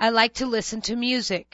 I like to listen to music.